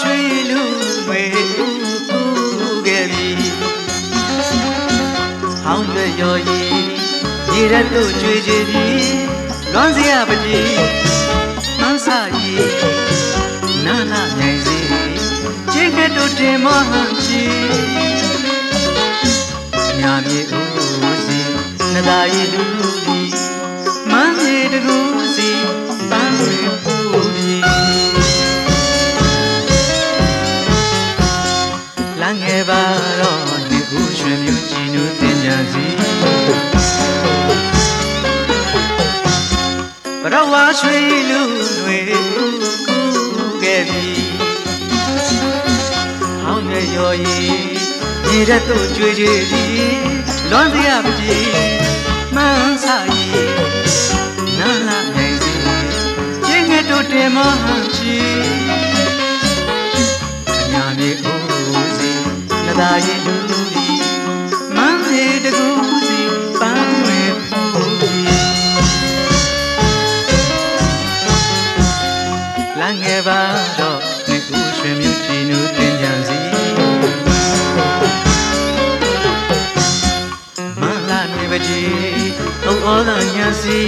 ရွှေလူတွေဥကူခဲ့ပြီဟောင်းရွယ်ရော်ရီရေရက်တို့ကြွေကြည်ပြီလွမ်းစရာပကြီးမန်းစာရီနာနာနိုင်စီချစ်ကတို့တင်မဟန်ချီညာမြေဦးစီနဒါရီလူလီမန်းမြေတကူစီပန်းတွေပူပြီ စီဘရဝါရွှေလူတွေကူခဲ့ပြီဟောင်းရရော်ရီရေရက်တို့ကြွေကြွေစီလွန်စရာပကြီးမန်းစာရီနာလာနိုင်စီကျင်းငယ်တို့တင်မဟန်ချီညာမြေဦးစီနဒါရီလူ တော့နေဦးရွှေမြူချီနူတင်ကြံစီမလာနေပါကြီးအုံဩလာညာစီ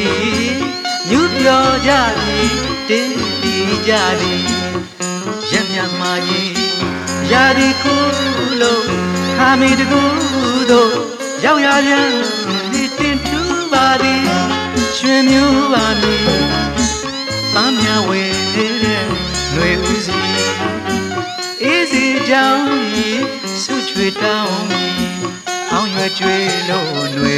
ညူပြောကြသည်တင်းတီကြသည်ရက်မြမာကြီးရာဒီခုလုံးခါမီတကူတို့ရောက်ရပြန်ဒီတင်ထူပါသည်ရွှေမြူပါမည်ပန်းမြဝဲတဲ့ လွယ်ဦးစီအေးစီကြောင်းဤဆုချွေတောင်းဤအောင်ရွယ်ကျွေလို့နွယ်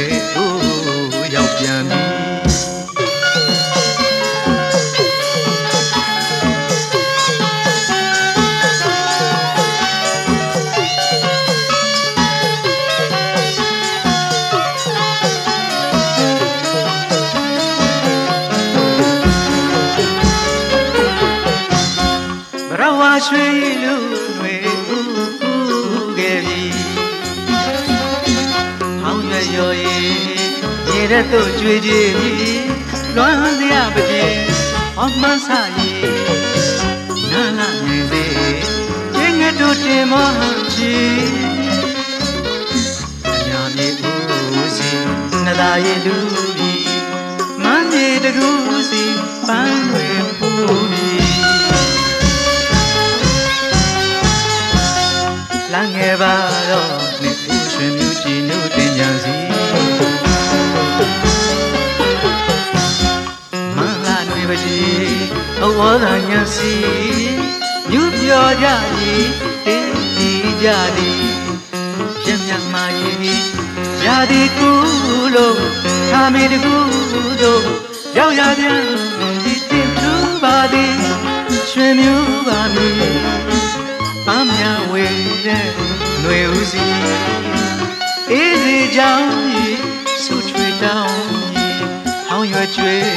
ဝါရွှေလူတွေဥခဲ့ပြီဟောင်းရွယ်ရော်ရီရေရက်တို့ကြွေကြည်ပြီလွမ်းစရာပကြီးဟောမှန်းဆရီနာလာနေစေကျင်းငယ်တို့တင်မဟန်ချီညာမြေဦးစီနဒါရီလူဒီမန်းမြေတကူစီပန်းတွေပူပြီ ငယ်ပါတော့နှစ်ဦးရွှင်မြူကြည်နုတင်ကြစီမလာနေပါစီအဝါသာညာစီညူပြောကြသည်တင်းတီကြသည်ပြင်းပြမာရင်ရာဒီကူလို့သာမေတကူတို့ရောက်ရပြန်ဒီတင်သူပါသည်ရွှင်မြူပါမည် ကြောင်းဤဆူထွေတောင်းဤဟောင်းရွယ်ကျွေး